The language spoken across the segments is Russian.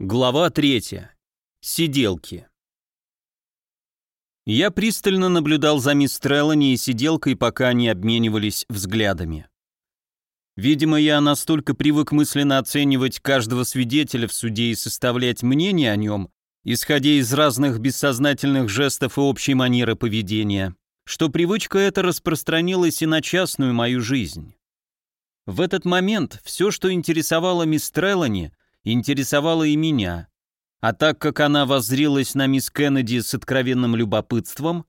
Глава 3. Сиделки. Я пристально наблюдал за мисс Треллани и сиделкой, пока они обменивались взглядами. Видимо, я настолько привык мысленно оценивать каждого свидетеля в суде и составлять мнение о нем, исходя из разных бессознательных жестов и общей манеры поведения, что привычка эта распространилась и на частную мою жизнь. В этот момент все, что интересовало мисс Треллани – интересовала и меня. А так как она воззрилась на мисс Кеннеди с откровенным любопытством,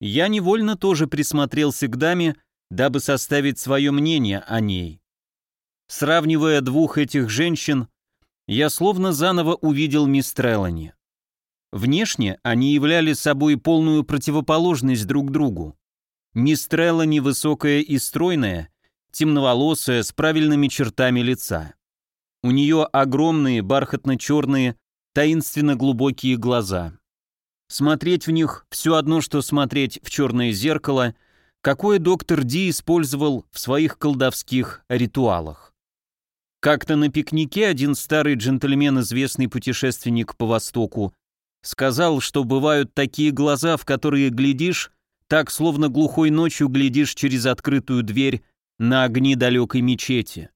я невольно тоже присмотрелся к даме, дабы составить свое мнение о ней. Сравнивая двух этих женщин, я словно заново увидел мисс Треллани. Внешне они являли собой полную противоположность друг другу. Мисс Треллани высокая и стройная, темноволосая, с правильными чертами лица. У нее огромные, бархатно-черные, таинственно глубокие глаза. Смотреть в них все одно, что смотреть в черное зеркало, какое доктор Ди использовал в своих колдовских ритуалах. Как-то на пикнике один старый джентльмен, известный путешественник по Востоку, сказал, что бывают такие глаза, в которые глядишь, так словно глухой ночью глядишь через открытую дверь на огни далекой мечети.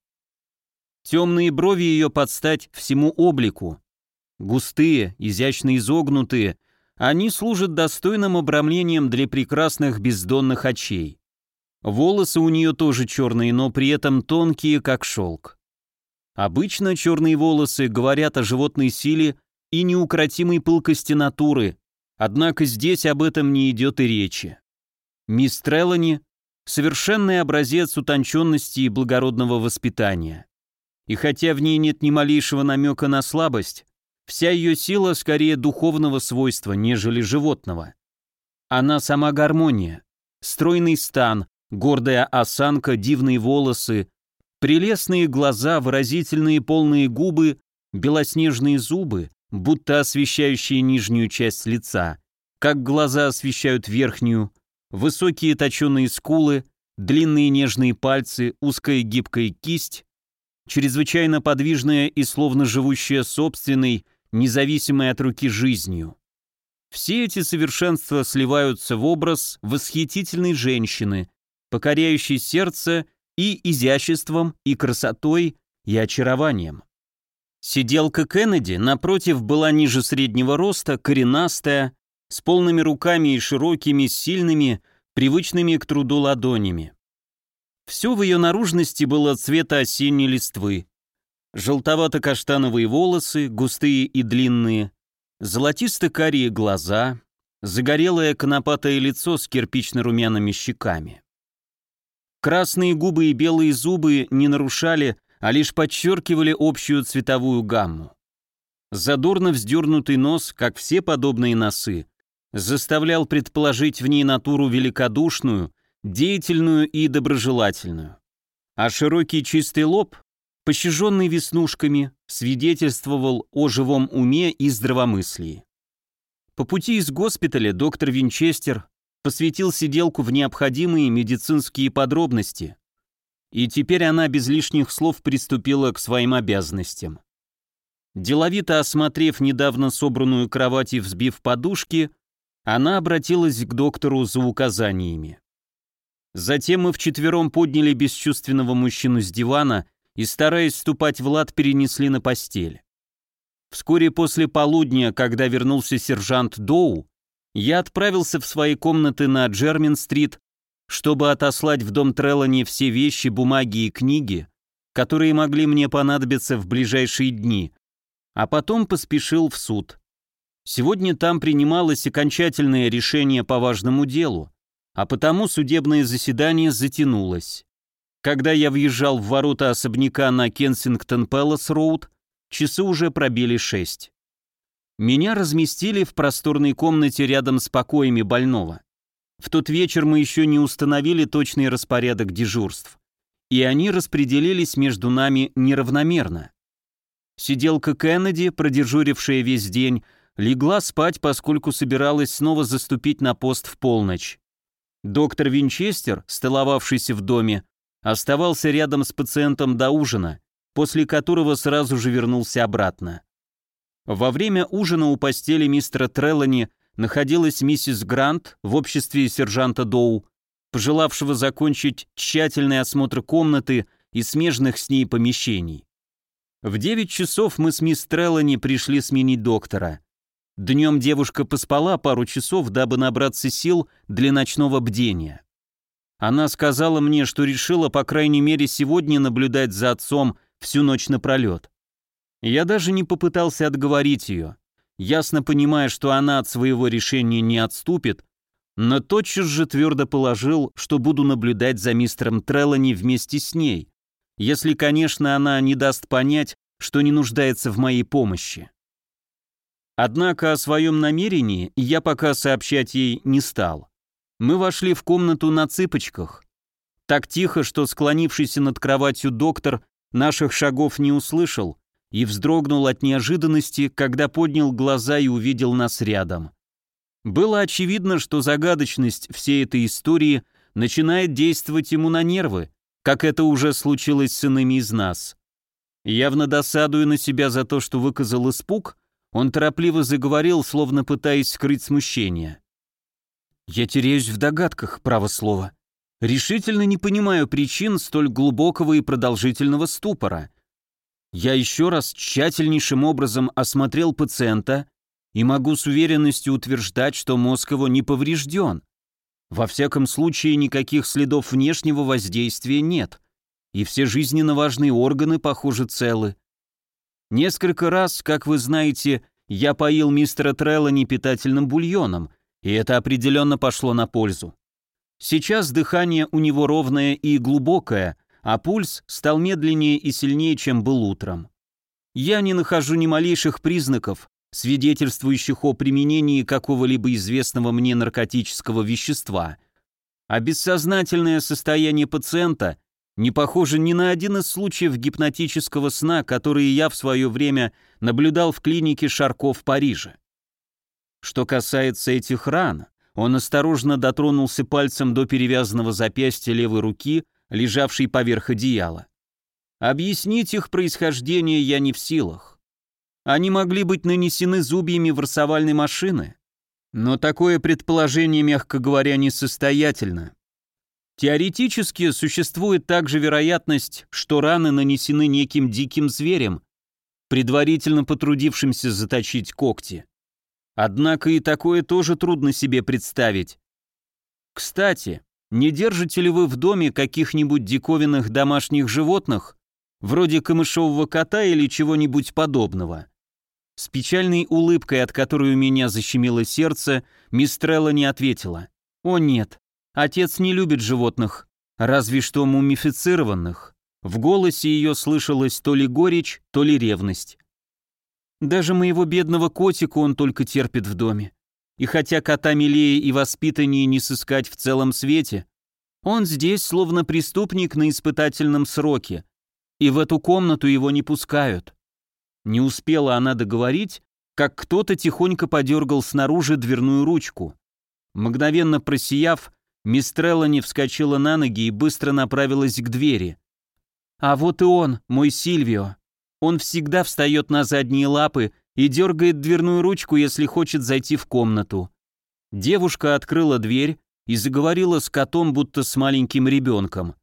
Темные брови ее подстать всему облику. Густые, изящно изогнутые, они служат достойным обрамлением для прекрасных бездонных очей. Волосы у нее тоже черные, но при этом тонкие, как шелк. Обычно черные волосы говорят о животной силе и неукротимой пылкости натуры, однако здесь об этом не идет и речи. Мисс Треллани — совершенный образец утонченности и благородного воспитания. И хотя в ней нет ни малейшего намека на слабость, вся ее сила скорее духовного свойства, нежели животного. Она сама гармония, стройный стан, гордая осанка, дивные волосы, прелестные глаза, выразительные полные губы, белоснежные зубы, будто освещающие нижнюю часть лица, как глаза освещают верхнюю, высокие точеные скулы, длинные нежные пальцы, узкая гибкая кисть, чрезвычайно подвижная и словно живущая собственной, независимой от руки жизнью. Все эти совершенства сливаются в образ восхитительной женщины, покоряющей сердце и изяществом, и красотой, и очарованием. Сиделка Кеннеди, напротив, была ниже среднего роста, коренастая, с полными руками и широкими, сильными, привычными к труду ладонями. Все в ее наружности было цвета осенней листвы. Желтовато-каштановые волосы, густые и длинные, золотисто-карие глаза, загорелое конопатое лицо с кирпично-румяными щеками. Красные губы и белые зубы не нарушали, а лишь подчеркивали общую цветовую гамму. Задорно вздернутый нос, как все подобные носы, заставлял предположить в ней натуру великодушную, деятельную и доброжелательную. А широкий чистый лоб, пощаженный веснушками, свидетельствовал о живом уме и здравомыслии. По пути из госпиталя доктор Винчестер посвятил сиделку в необходимые медицинские подробности, и теперь она без лишних слов приступила к своим обязанностям. Деловито осмотрев недавно собранную кровать и взбив подушки, она обратилась к доктору за указаниями. Затем мы вчетвером подняли бесчувственного мужчину с дивана и, стараясь ступать в лад, перенесли на постель. Вскоре после полудня, когда вернулся сержант Доу, я отправился в свои комнаты на Джермин-стрит, чтобы отослать в дом Трелани все вещи, бумаги и книги, которые могли мне понадобиться в ближайшие дни, а потом поспешил в суд. Сегодня там принималось окончательное решение по важному делу, а потому судебное заседание затянулось. Когда я въезжал в ворота особняка на Кенсингтон-Пэлас-Роуд, часы уже пробили шесть. Меня разместили в просторной комнате рядом с покоями больного. В тот вечер мы еще не установили точный распорядок дежурств, и они распределились между нами неравномерно. Сиделка Кеннеди, продежурившая весь день, легла спать, поскольку собиралась снова заступить на пост в полночь. Доктор Винчестер, столовавшийся в доме, оставался рядом с пациентом до ужина, после которого сразу же вернулся обратно. Во время ужина у постели мистера Треллани находилась миссис Грант в обществе сержанта Доу, пожелавшего закончить тщательный осмотр комнаты и смежных с ней помещений. В 9 часов мы с мисс Треллани пришли сменить доктора. Днем девушка поспала пару часов, дабы набраться сил для ночного бдения. Она сказала мне, что решила, по крайней мере, сегодня наблюдать за отцом всю ночь напролет. Я даже не попытался отговорить ее, ясно понимая, что она от своего решения не отступит, но тотчас же твердо положил, что буду наблюдать за мистером Треллани вместе с ней, если, конечно, она не даст понять, что не нуждается в моей помощи. Однако о своем намерении я пока сообщать ей не стал. Мы вошли в комнату на цыпочках. Так тихо, что склонившийся над кроватью доктор наших шагов не услышал и вздрогнул от неожиданности, когда поднял глаза и увидел нас рядом. Было очевидно, что загадочность всей этой истории начинает действовать ему на нервы, как это уже случилось с иными из нас. Явно досадуя на себя за то, что выказал испуг, он торопливо заговорил, словно пытаясь скрыть смущение. «Я теряюсь в догадках, право слово. Решительно не понимаю причин столь глубокого и продолжительного ступора. Я еще раз тщательнейшим образом осмотрел пациента и могу с уверенностью утверждать, что мозг его не поврежден. Во всяком случае, никаких следов внешнего воздействия нет, и все жизненно важные органы, похоже, целы. Несколько раз, как вы знаете, я поил мистера Треллани непитательным бульоном, и это определенно пошло на пользу. Сейчас дыхание у него ровное и глубокое, а пульс стал медленнее и сильнее, чем был утром. Я не нахожу ни малейших признаков, свидетельствующих о применении какого-либо известного мне наркотического вещества. А бессознательное состояние пациента не похоже ни на один из случаев гипнотического сна, которые я в свое время наблюдал в клинике Шарко в Париже. Что касается этих ран, он осторожно дотронулся пальцем до перевязанного запястья левой руки, лежавшей поверх одеяла. Объяснить их происхождение я не в силах. Они могли быть нанесены зубьями варсовальной машины, но такое предположение, мягко говоря, несостоятельно, Теоретически существует также вероятность, что раны нанесены неким диким зверем, предварительно потрудившимся заточить когти. Однако и такое тоже трудно себе представить. Кстати, не держите ли вы в доме каких-нибудь диковинных домашних животных, вроде камышового кота или чего-нибудь подобного? С печальной улыбкой, от которой у меня защемило сердце, Мистрелла не ответила. «О нет, Отец не любит животных, разве что мумифицированных. В голосе ее слышалось то ли горечь, то ли ревность. Даже моего бедного котика он только терпит в доме. И хотя кота милее и воспитание не сыскать в целом свете, он здесь словно преступник на испытательном сроке, и в эту комнату его не пускают. Не успела она договорить, как кто-то тихонько подергал снаружи дверную ручку. Мгновенно просияв, Мистрелла не вскочила на ноги и быстро направилась к двери. «А вот и он, мой Сильвио. Он всегда встает на задние лапы и дергает дверную ручку, если хочет зайти в комнату». Девушка открыла дверь и заговорила с котом, будто с маленьким ребенком.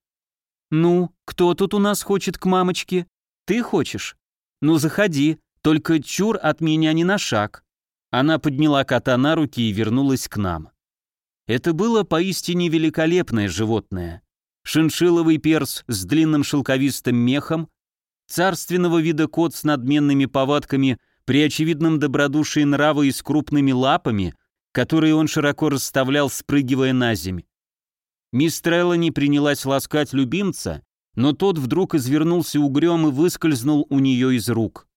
«Ну, кто тут у нас хочет к мамочке? Ты хочешь? Ну, заходи, только чур от меня не на шаг». Она подняла кота на руки и вернулась к нам. Это было поистине великолепное животное. Шиншиловый перс с длинным шелковистым мехом, царственного вида кот с надменными повадками, при очевидном добродушии нрава и с крупными лапами, которые он широко расставлял, спрыгивая на земь. Мисс Треллани принялась ласкать любимца, но тот вдруг извернулся угрём и выскользнул у неё из рук.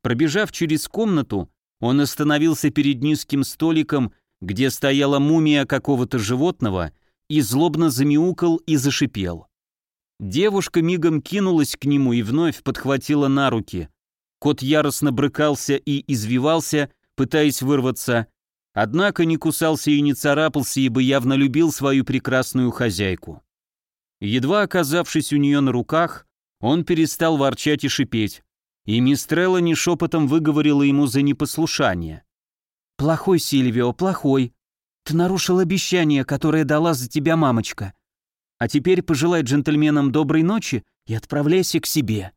Пробежав через комнату, он остановился перед низким столиком где стояла мумия какого-то животного и злобно замяукал и зашипел. Девушка мигом кинулась к нему и вновь подхватила на руки. Кот яростно брыкался и извивался, пытаясь вырваться, однако не кусался и не царапался, ибо явно любил свою прекрасную хозяйку. Едва оказавшись у нее на руках, он перестал ворчать и шипеть, и мистрелла не шепотом выговорила ему за непослушание. «Плохой, Сильвио, плохой. Ты нарушил обещание, которое дала за тебя мамочка. А теперь пожелай джентльменам доброй ночи и отправляйся к себе».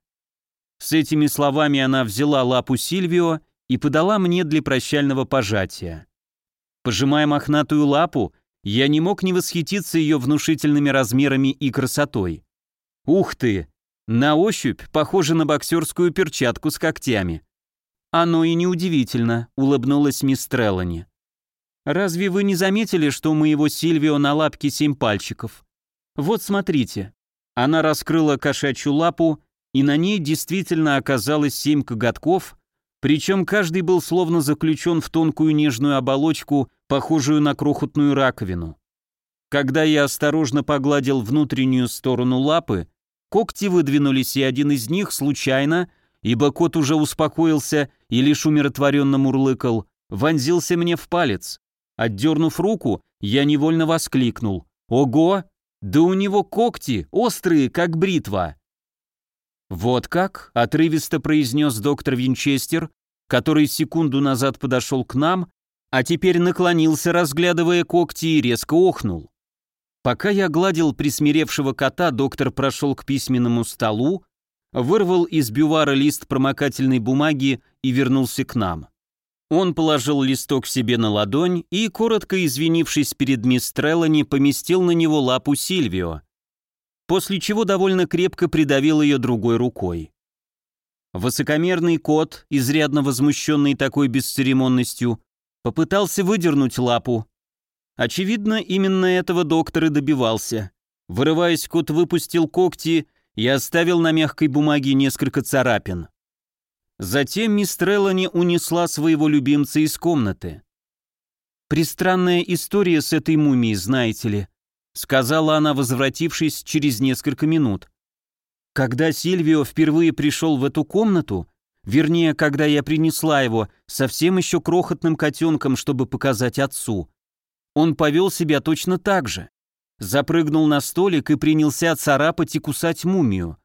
С этими словами она взяла лапу Сильвио и подала мне для прощального пожатия. Пожимая мохнатую лапу, я не мог не восхититься ее внушительными размерами и красотой. «Ух ты!» На ощупь похоже на боксерскую перчатку с когтями. «Оно и неудивительно», — улыбнулась мисс Треллани. «Разве вы не заметили, что у моего Сильвио на лапке семь пальчиков? Вот смотрите». Она раскрыла кошачью лапу, и на ней действительно оказалось семь коготков, причем каждый был словно заключен в тонкую нежную оболочку, похожую на крохотную раковину. Когда я осторожно погладил внутреннюю сторону лапы, когти выдвинулись, и один из них случайно ибо кот уже успокоился и лишь умиротворенно мурлыкал, вонзился мне в палец. Отдернув руку, я невольно воскликнул. «Ого! Да у него когти, острые, как бритва!» «Вот как?» — отрывисто произнес доктор Винчестер, который секунду назад подошел к нам, а теперь наклонился, разглядывая когти, и резко охнул. Пока я гладил присмиревшего кота, доктор прошел к письменному столу вырвал из бювара лист промокательной бумаги и вернулся к нам. Он положил листок себе на ладонь и, коротко извинившись перед мисс Треллани, поместил на него лапу Сильвио, после чего довольно крепко придавил ее другой рукой. Высокомерный кот, изрядно возмущенный такой бесцеремонностью, попытался выдернуть лапу. Очевидно, именно этого доктор и добивался. Вырываясь, кот выпустил когти я оставил на мягкой бумаге несколько царапин. Затем мисс Треллани унесла своего любимца из комнаты. «Пристранная история с этой мумией, знаете ли», сказала она, возвратившись через несколько минут. «Когда Сильвио впервые пришел в эту комнату, вернее, когда я принесла его совсем еще крохотным котенком, чтобы показать отцу, он повел себя точно так же запрыгнул на столик и принялся царапать и кусать мумию.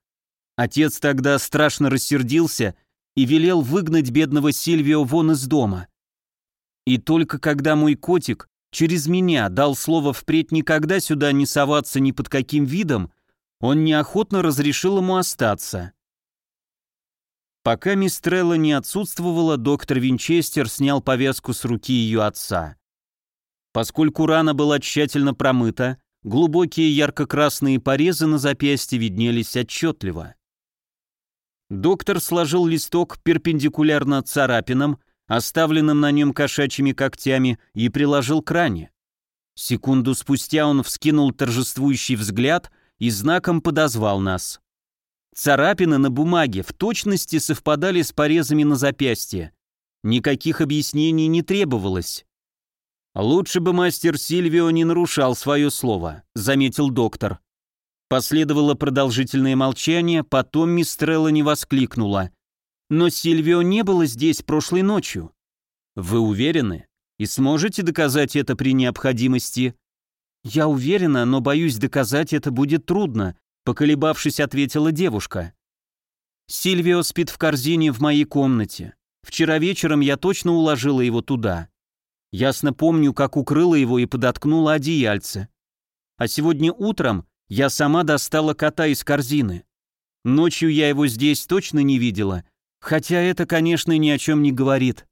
Отец тогда страшно рассердился и велел выгнать бедного Сильвио вон из дома. И только когда мой котик через меня дал слово впредь никогда сюда не соваться ни под каким видом, он неохотно разрешил ему остаться. Пока Мистрелла не отсутствовала, доктор Винчестер снял повязку с руки ее отца. Поскольку рана была тщательно промыта, Глубокие ярко-красные порезы на запястье виднелись отчетливо. Доктор сложил листок перпендикулярно царапинам, оставленным на нем кошачьими когтями, и приложил к ране. Секунду спустя он вскинул торжествующий взгляд и знаком подозвал нас. Царапины на бумаге в точности совпадали с порезами на запястье. Никаких объяснений не требовалось. А «Лучше бы мастер Сильвио не нарушал свое слово», — заметил доктор. Последовало продолжительное молчание, потом мистрелла не воскликнула. «Но Сильвио не было здесь прошлой ночью». «Вы уверены? И сможете доказать это при необходимости?» «Я уверена, но боюсь доказать это будет трудно», — поколебавшись, ответила девушка. «Сильвио спит в корзине в моей комнате. Вчера вечером я точно уложила его туда. Ясно помню, как укрыла его и подоткнула одеяльце. А сегодня утром я сама достала кота из корзины. Ночью я его здесь точно не видела, хотя это, конечно, ни о чем не говорит.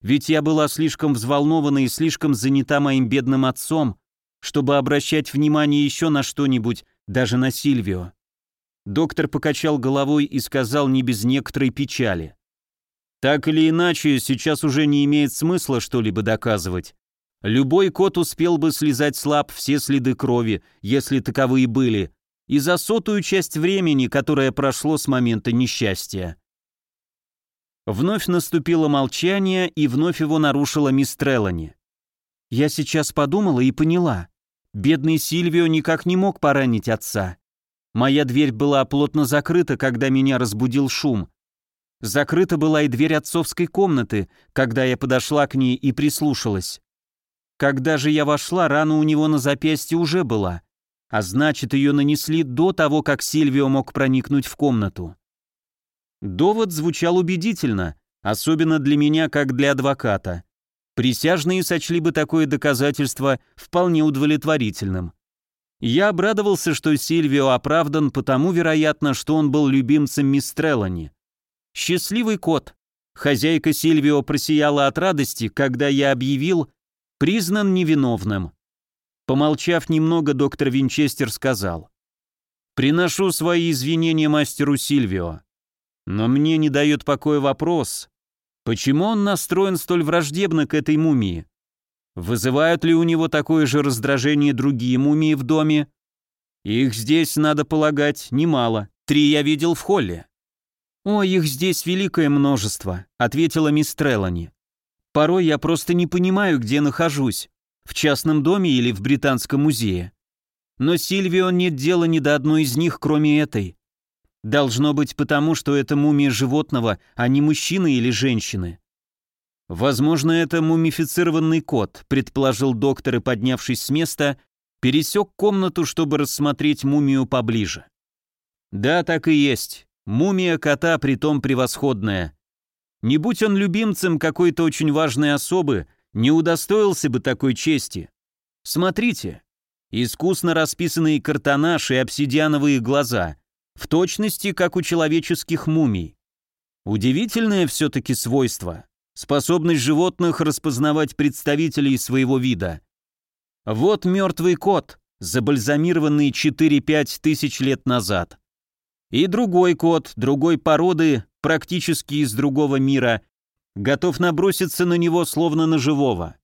Ведь я была слишком взволнована и слишком занята моим бедным отцом, чтобы обращать внимание еще на что-нибудь, даже на Сильвио. Доктор покачал головой и сказал не без некоторой печали. Так или иначе, сейчас уже не имеет смысла что-либо доказывать. Любой кот успел бы слезать слаб все следы крови, если таковые были, и за сотую часть времени, которое прошло с момента несчастья. Вновь наступило молчание, и вновь его нарушила мисс Трелани. «Я сейчас подумала и поняла. Бедный Сильвио никак не мог поранить отца. Моя дверь была плотно закрыта, когда меня разбудил шум. Закрыта была и дверь отцовской комнаты, когда я подошла к ней и прислушалась. Когда же я вошла, рана у него на запястье уже была, а значит, ее нанесли до того, как Сильвио мог проникнуть в комнату. Довод звучал убедительно, особенно для меня, как для адвоката. Присяжные сочли бы такое доказательство вполне удовлетворительным. Я обрадовался, что Сильвио оправдан потому, вероятно, что он был любимцем мисс Треллани. «Счастливый кот!» Хозяйка Сильвио просияла от радости, когда я объявил «признан невиновным». Помолчав немного, доктор Винчестер сказал «Приношу свои извинения мастеру Сильвио, но мне не дает покоя вопрос, почему он настроен столь враждебно к этой мумии? Вызывают ли у него такое же раздражение другие мумии в доме? Их здесь, надо полагать, немало, три я видел в холле». «О, их здесь великое множество», — ответила мисс Трелани. «Порой я просто не понимаю, где нахожусь, в частном доме или в Британском музее. Но Сильвио нет дела ни до одной из них, кроме этой. Должно быть потому, что это мумия животного, а не мужчины или женщины». «Возможно, это мумифицированный кот», — предположил доктор и, поднявшись с места, пересек комнату, чтобы рассмотреть мумию поближе. «Да, так и есть. Мумия кота притом превосходная. Не будь он любимцем какой-то очень важной особы, не удостоился бы такой чести. Смотрите, искусно расписанные картонаж и обсидиановые глаза, в точности, как у человеческих мумий. Удивительное все-таки свойство, способность животных распознавать представителей своего вида. Вот мертвый кот, забальзамированный 4-5 тысяч лет назад. И другой кот, другой породы, практически из другого мира, готов наброситься на него словно на живого.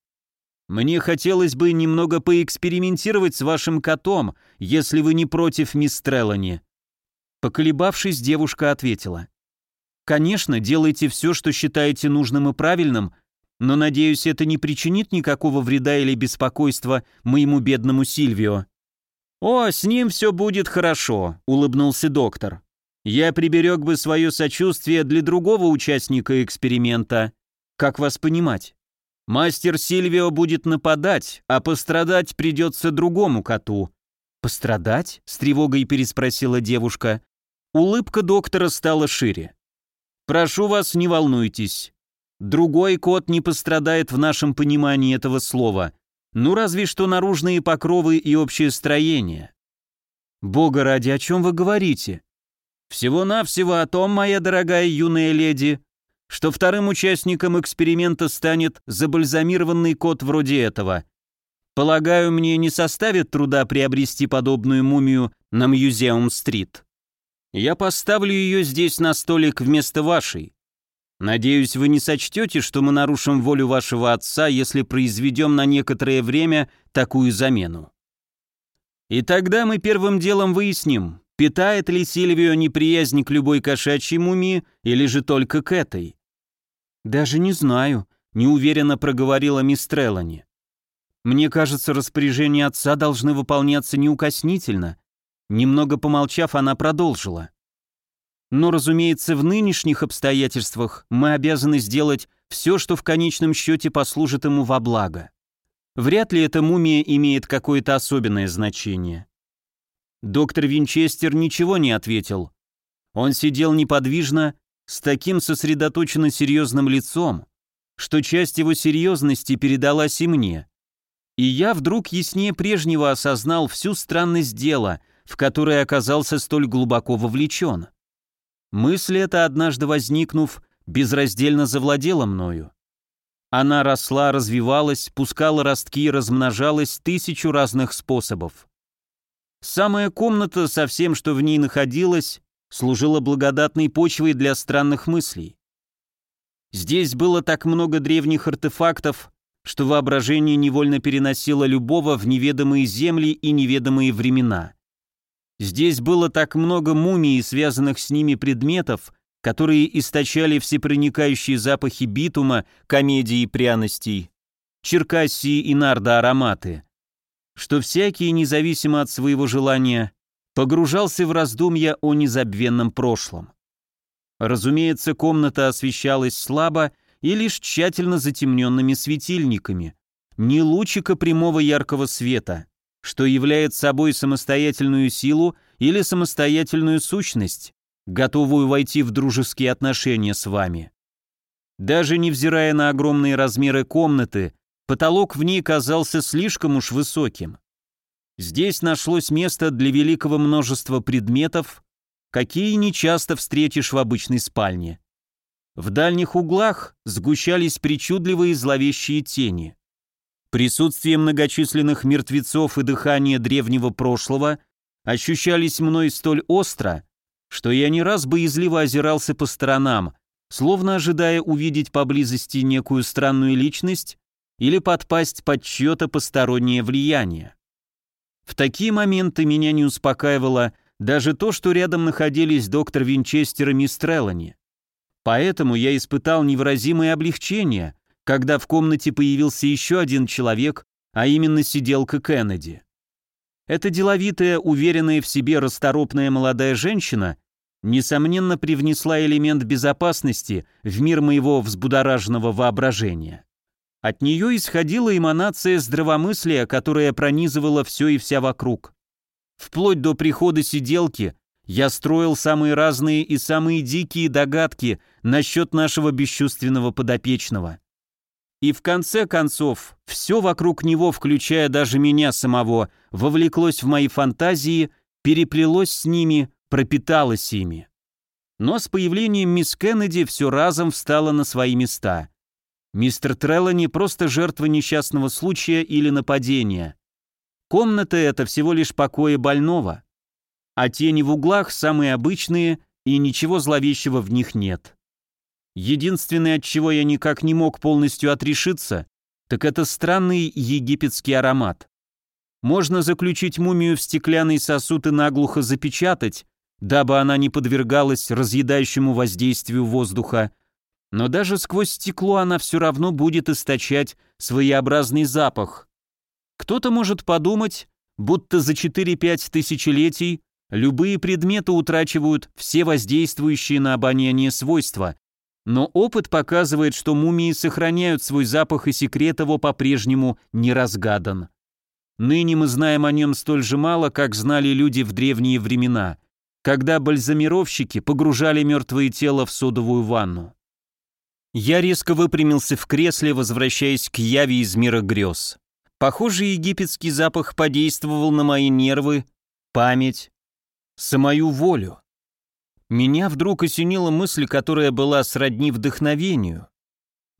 Мне хотелось бы немного поэкспериментировать с вашим котом, если вы не против, мисс Треллани». Поколебавшись, девушка ответила. «Конечно, делайте все, что считаете нужным и правильным, но, надеюсь, это не причинит никакого вреда или беспокойства моему бедному Сильвио. «О, с ним все будет хорошо», — улыбнулся доктор. «Я приберег бы свое сочувствие для другого участника эксперимента. Как вас понимать?» «Мастер Сильвио будет нападать, а пострадать придется другому коту». «Пострадать?» — с тревогой переспросила девушка. Улыбка доктора стала шире. «Прошу вас, не волнуйтесь. Другой кот не пострадает в нашем понимании этого слова. Ну, разве что наружные покровы и общее строение. Бога ради, о чем вы говорите? Всего-навсего о том, моя дорогая юная леди, что вторым участником эксперимента станет забальзамированный кот вроде этого. Полагаю, мне не составит труда приобрести подобную мумию на Мьюзеум-стрит. Я поставлю ее здесь на столик вместо вашей. Надеюсь, вы не сочтете, что мы нарушим волю вашего отца, если произведем на некоторое время такую замену. И тогда мы первым делом выясним, питает ли Сильвио неприязнь к любой кошачьей мумии или же только к этой. «Даже не знаю», — неуверенно проговорила мисс Треллани. «Мне кажется, распоряжения отца должны выполняться неукоснительно». Немного помолчав, она продолжила. Но, разумеется, в нынешних обстоятельствах мы обязаны сделать все, что в конечном счете послужит ему во благо. Вряд ли эта мумия имеет какое-то особенное значение. Доктор Винчестер ничего не ответил. Он сидел неподвижно, с таким сосредоточенно серьезным лицом, что часть его серьезности передалась и мне. И я вдруг яснее прежнего осознал всю странность дела, в которое оказался столь глубоко вовлечен. Мысль эта, однажды возникнув, безраздельно завладела мною. Она росла, развивалась, пускала ростки и размножалась тысячу разных способов. Самая комната со всем, что в ней находилось, служила благодатной почвой для странных мыслей. Здесь было так много древних артефактов, что воображение невольно переносило любого в неведомые земли и неведомые времена. Здесь было так много мумий и связанных с ними предметов, которые источали всепроникающие запахи битума, комедии и пряностей, черкассии и нардо-ароматы, что всякий, независимо от своего желания, погружался в раздумья о незабвенном прошлом. Разумеется, комната освещалась слабо и лишь тщательно затемненными светильниками, ни лучика прямого яркого света — что является собой самостоятельную силу или самостоятельную сущность, готовую войти в дружеские отношения с вами. Даже невзирая на огромные размеры комнаты, потолок в ней казался слишком уж высоким. Здесь нашлось место для великого множества предметов, какие нечасто встретишь в обычной спальне. В дальних углах сгущались причудливые зловещие тени. Присутствие многочисленных мертвецов и дыхание древнего прошлого ощущались мной столь остро, что я не раз боязливо озирался по сторонам, словно ожидая увидеть поблизости некую странную личность или подпасть под чье-то постороннее влияние. В такие моменты меня не успокаивало даже то, что рядом находились доктор Винчестер и мистер Треллани. Поэтому я испытал невыразимое облегчение, когда в комнате появился еще один человек, а именно сиделка Кеннеди. Эта деловитая, уверенная в себе расторопная молодая женщина несомненно привнесла элемент безопасности в мир моего взбудораженного воображения. От нее исходила эманация здравомыслия, которая пронизывала все и вся вокруг. Вплоть до прихода сиделки я строил самые разные и самые дикие догадки насчет нашего бесчувственного подопечного. И в конце концов, все вокруг него, включая даже меня самого, вовлеклось в мои фантазии, переплелось с ними, пропиталось ими. Но с появлением мисс Кеннеди все разом встало на свои места. Мистер Трелло не просто жертва несчастного случая или нападения. Комната — это всего лишь покои больного. А тени в углах самые обычные, и ничего зловещего в них нет. Единственное, от чего я никак не мог полностью отрешиться, так это странный египетский аромат. Можно заключить мумию в стеклянный сосуд и наглухо запечатать, дабы она не подвергалась разъедающему воздействию воздуха, но даже сквозь стекло она все равно будет источать своеобразный запах. Кто-то может подумать, будто за 4-5 тысячелетий любые предметы утрачивают все воздействующие на обоняние свойства, но опыт показывает, что мумии сохраняют свой запах и секрет его по-прежнему не разгадан. Ныне мы знаем о нем столь же мало, как знали люди в древние времена, когда бальзамировщики погружали мертвые тела в содовую ванну. Я резко выпрямился в кресле, возвращаясь к яви из мира грез. Похоже, египетский запах подействовал на мои нервы, память, самую волю. Меня вдруг осенила мысль, которая была сродни вдохновению.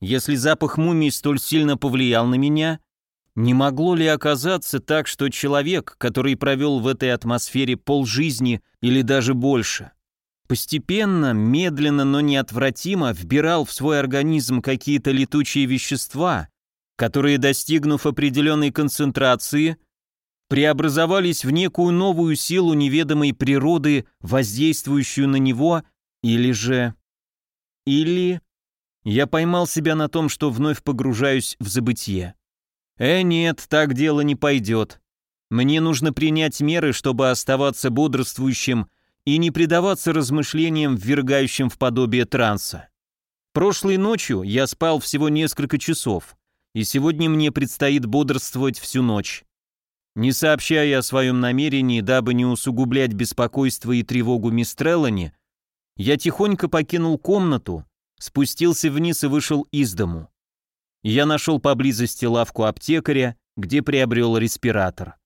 Если запах мумии столь сильно повлиял на меня, не могло ли оказаться так, что человек, который провел в этой атмосфере полжизни или даже больше, постепенно, медленно, но неотвратимо вбирал в свой организм какие-то летучие вещества, которые, достигнув определенной концентрации, преобразовались в некую новую силу неведомой природы, воздействующую на него, или же... Или... Я поймал себя на том, что вновь погружаюсь в забытье. Э, нет, так дело не пойдет. Мне нужно принять меры, чтобы оставаться бодрствующим и не предаваться размышлениям, ввергающим в подобие транса. Прошлой ночью я спал всего несколько часов, и сегодня мне предстоит бодрствовать всю ночь. Не сообщая о своем намерении, дабы не усугублять беспокойство и тревогу мисс Мистреллани, я тихонько покинул комнату, спустился вниз и вышел из дому. Я нашел поблизости лавку аптекаря, где приобрел респиратор.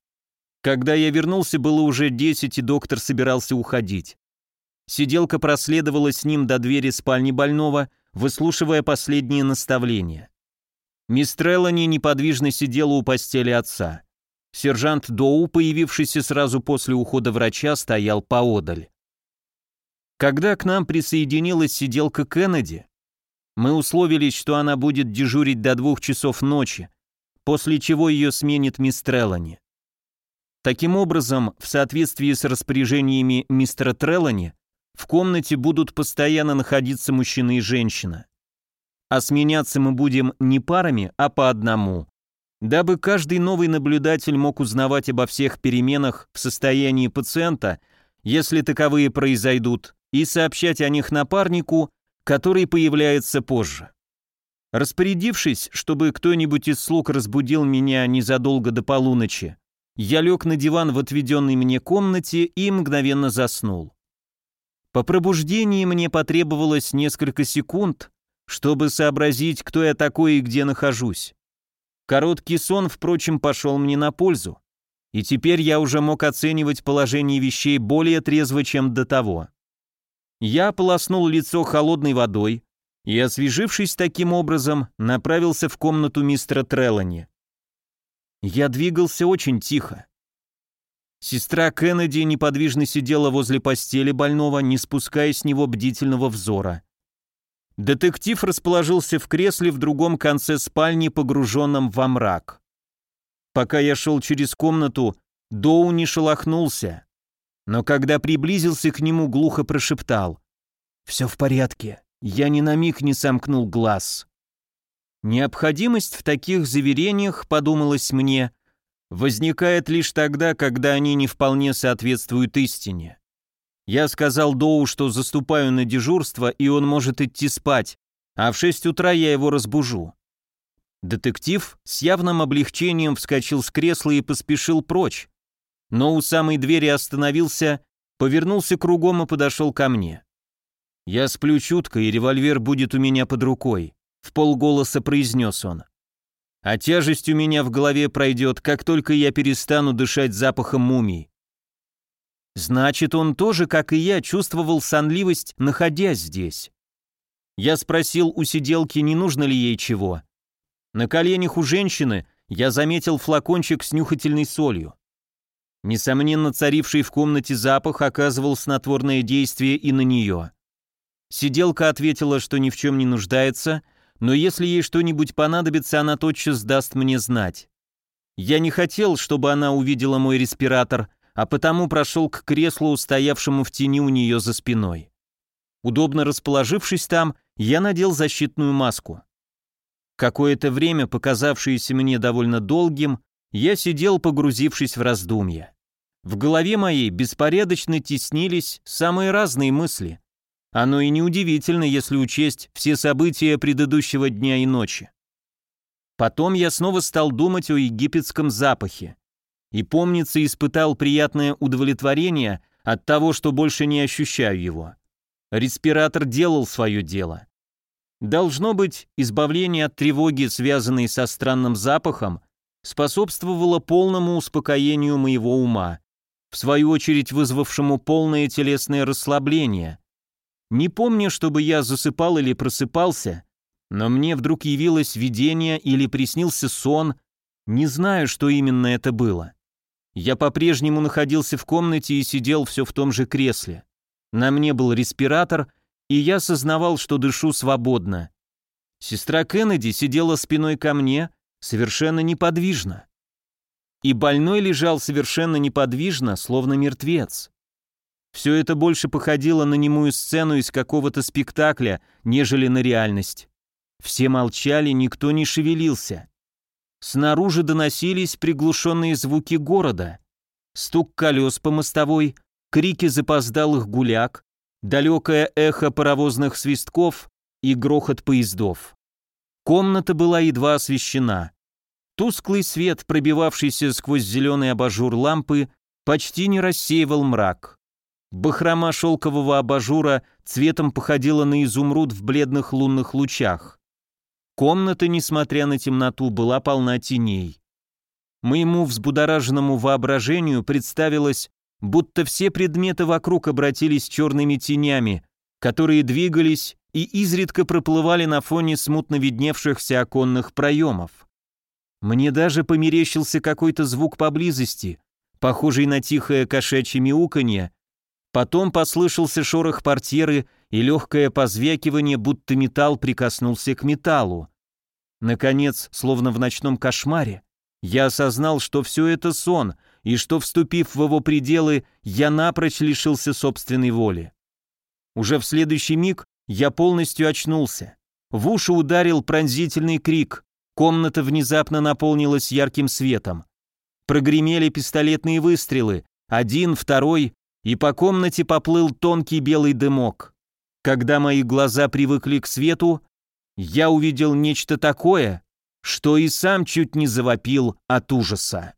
Когда я вернулся, было уже 10, и доктор собирался уходить. Сиделка проследовала с ним до двери спальни больного, выслушивая последние наставления. Мисс Мистреллани неподвижно сидела у постели отца. Сержант Доу, появившийся сразу после ухода врача, стоял поодаль. Когда к нам присоединилась сиделка Кеннеди, мы условились, что она будет дежурить до двух часов ночи, после чего ее сменит мистер Треллани. Таким образом, в соответствии с распоряжениями мистера Треллани, в комнате будут постоянно находиться мужчина и женщина. А сменяться мы будем не парами, а по одному. Дабы каждый новый наблюдатель мог узнавать обо всех переменах в состоянии пациента, если таковые произойдут, и сообщать о них напарнику, который появляется позже. Распорядившись, чтобы кто-нибудь из слуг разбудил меня незадолго до полуночи, я лег на диван в отведенной мне комнате и мгновенно заснул. По пробуждении мне потребовалось несколько секунд, чтобы сообразить, кто я такой и где нахожусь. Короткий сон, впрочем, пошел мне на пользу, и теперь я уже мог оценивать положение вещей более трезво, чем до того. Я полоснул лицо холодной водой и, освежившись таким образом, направился в комнату мистера Трелани. Я двигался очень тихо. Сестра Кеннеди неподвижно сидела возле постели больного, не спуская с него бдительного взора. Детектив расположился в кресле в другом конце спальни, погруженном во мрак. Пока я шел через комнату, Доу не шелохнулся, но когда приблизился к нему, глухо прошептал. «Все в порядке, я ни на миг не сомкнул глаз». Необходимость в таких заверениях, подумалось мне, возникает лишь тогда, когда они не вполне соответствуют истине. Я сказал Доу, что заступаю на дежурство, и он может идти спать, а в 6 утра я его разбужу. Детектив с явным облегчением вскочил с кресла и поспешил прочь, но у самой двери остановился, повернулся кругом и подошел ко мне. «Я сплю чутко, и револьвер будет у меня под рукой», — в полголоса произнес он. «А тяжесть у меня в голове пройдет, как только я перестану дышать запахом мумий. Значит, он тоже, как и я, чувствовал сонливость, находясь здесь. Я спросил у сиделки, не нужно ли ей чего. На коленях у женщины я заметил флакончик с нюхательной солью. Несомненно, царивший в комнате запах оказывал снотворное действие и на нее. Сиделка ответила, что ни в чем не нуждается, но если ей что-нибудь понадобится, она тотчас даст мне знать. Я не хотел, чтобы она увидела мой респиратор, а потому прошел к креслу, стоявшему в тени у нее за спиной. Удобно расположившись там, я надел защитную маску. Какое-то время, показавшееся мне довольно долгим, я сидел, погрузившись в раздумья. В голове моей беспорядочно теснились самые разные мысли. Оно и неудивительно, если учесть все события предыдущего дня и ночи. Потом я снова стал думать о египетском запахе и, помнится, испытал приятное удовлетворение от того, что больше не ощущаю его. Респиратор делал свое дело. Должно быть, избавление от тревоги, связанной со странным запахом, способствовало полному успокоению моего ума, в свою очередь вызвавшему полное телесное расслабление. Не помню, чтобы я засыпал или просыпался, но мне вдруг явилось видение или приснился сон, не знаю, что именно это было. Я по-прежнему находился в комнате и сидел все в том же кресле. На мне был респиратор, и я осознавал, что дышу свободно. Сестра Кеннеди сидела спиной ко мне, совершенно неподвижно. И больной лежал совершенно неподвижно, словно мертвец. Все это больше походило на немую сцену из какого-то спектакля, нежели на реальность. Все молчали, никто не шевелился. Снаружи доносились приглушенные звуки города. Стук колес по мостовой, крики запоздалых гуляк, далекое эхо паровозных свистков и грохот поездов. Комната была едва освещена. Тусклый свет, пробивавшийся сквозь зеленый абажур лампы, почти не рассеивал мрак. Бахрома шелкового абажура цветом походила на изумруд в бледных лунных лучах. Комната, несмотря на темноту, была полна теней. Моему взбудораженному воображению представилось, будто все предметы вокруг обратились черными тенями, которые двигались и изредка проплывали на фоне смутно видневшихся оконных проемов. Мне даже померещился какой-то звук поблизости, похожий на тихое кошачье мяуканье Потом послышался шорох портьеры и легкое позвякивание, будто металл прикоснулся к металлу. Наконец, словно в ночном кошмаре, я осознал, что все это сон, и что, вступив в его пределы, я напрочь лишился собственной воли. Уже в следующий миг я полностью очнулся. В уши ударил пронзительный крик, комната внезапно наполнилась ярким светом. Прогремели пистолетные выстрелы, один, второй, и по комнате поплыл тонкий белый дымок. Когда мои глаза привыкли к свету, я увидел нечто такое, что и сам чуть не завопил от ужаса.